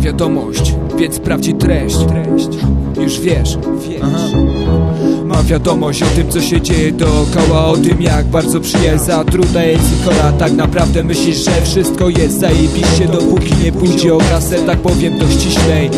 Mam wiadomość, więc sprawdzi treść. Już wiesz, Aha. Mam wiadomość o tym co się dzieje dookoła O tym jak bardzo przyjaźń zatruta jest i chora. Tak naprawdę myślisz, że wszystko jest zajebiście Dopóki nie pójdzie o kasę, tak powiem do ściślej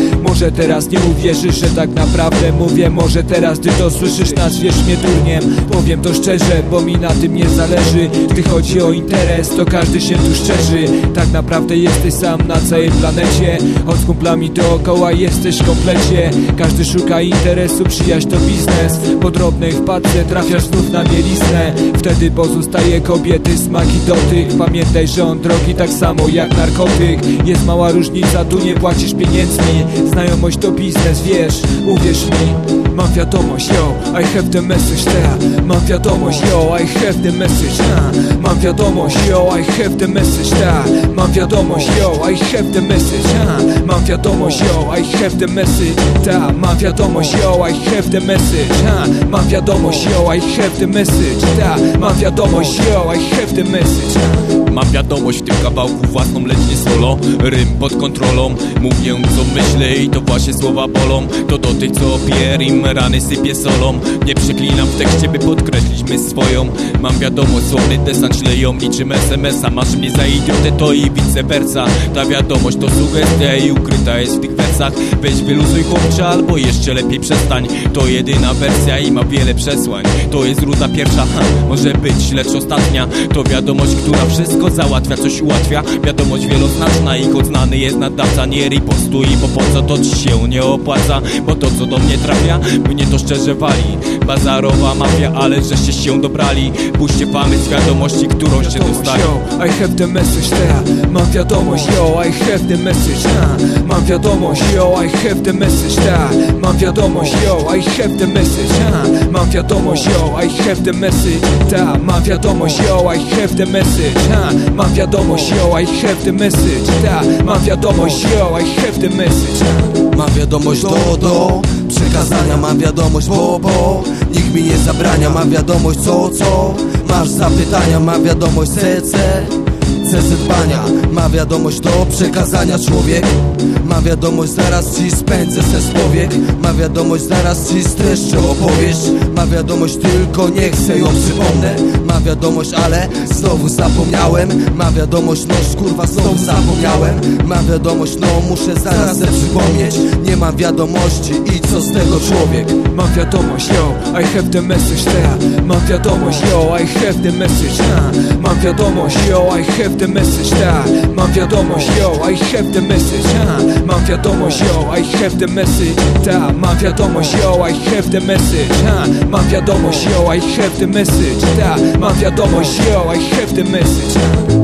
Może teraz nie uwierzysz, że tak naprawdę mówię Może teraz gdy to słyszysz nazwiesz mnie durniem. Powiem to szczerze, bo mi na tym nie zależy. Gdy chodzi o interes, to każdy się tu szczerzy. Tak naprawdę jesteś sam na całej planecie. Od kumplami dookoła jesteś w komplecie. Każdy szuka interesu, przyjaźń to biznes. Po drobnej wpadce trafiasz znów na mieliznę. Wtedy pozostaje kobiety, smak i dotyk. Pamiętaj, że on drogi tak samo jak narkotyk. Jest mała różnica, tu nie płacisz pieniędzmi Znajomość to biznes, wiesz, uwierz mi Mam wiadomość, yo, I have the message there Mam wiadomość, yo, I have the message uh. Mam wiadomość, yo, I have the message there Mam wiadomość, yo, I have the message uh. Mam wiadomość, yo, I have the message Ta, mam wiadomość, yo, I have the message uh. Mam wiadomość, yo, I have the message Ta, mam wiadomość, yo, I have the message uh. Mam wiadomość w tym kawałku własną, lecz nie solo Rym pod kontrolą, mówię co myślę i to właśnie słowa bolą To do tych co pier im rany sypie solą. Nie przeklinam w tekście by podkreślić myśl swoją Mam wiadomość, słowny desant śleją niczym SMS-a Masz mnie za idiotę to i vice versa. Ta wiadomość to sugestia i ukryta jest w tych wersach. Weź wyluzuj chłopcze albo jeszcze lepiej przestań. To jedyna wersja i ma wiele przesłań. To jest ruda pierwsza, ha, może być, lecz ostatnia. To wiadomość, która wszystko załatwia, coś ułatwia. Wiadomość wieloznaczna i choć znany jest nadawca. Nie ripostuj, bo po co to ci się nie opłaca? Bo to co do mnie trafia, mnie to szczerze wali. Bazarowa mafia, ale żeście się dobrali Puśćcie pamięć z wiadomości, którą się dostali I have the message there Mam wiadomość, yo, I have the message uh. Mam wiadomość, yo, I have the message there Mam wiadomość, yo, I have the message uh. Mam wiadomość, yo, I have the message Ta, mam wiadomość, yo, I have the message uh. Mam wiadomość, yo, I have the message Ta, mam wiadomość, yo, I have the message uh. Mam wiadomość do, do przekazania Mam wiadomość bo, bo nie zabrania. Wiadomość co, co? Masz zapytania Mam wiadomość CC CC dbania Ma wiadomość do przekazania. Człowiek Ma wiadomość zaraz ci spędzę ses powiek Ma wiadomość zaraz ci streszczę opowieść. Ma wiadomość tylko nie chcę ją przypomnę. Ma wiadomość ale znowu zapomniałem. Ma wiadomość no kurwa znowu zapomniałem. Ma wiadomość no muszę zaraz se przypomnieć. Nie mam wiadomości i co z tego człowiek Mam wiadomość, yo, I have the message there Mam wiadomość, yo, I have the message uh. Mam wiadomość, yo, I have the message there Mam wiadomość, yo, I have the message uh. Mam wiadomość, yo, I have the message Ta, mam wiadomość, yo, I have the message uh. Mam wiadomość, yo, I have the message Ta, mam wiadomość, yo, I have the message.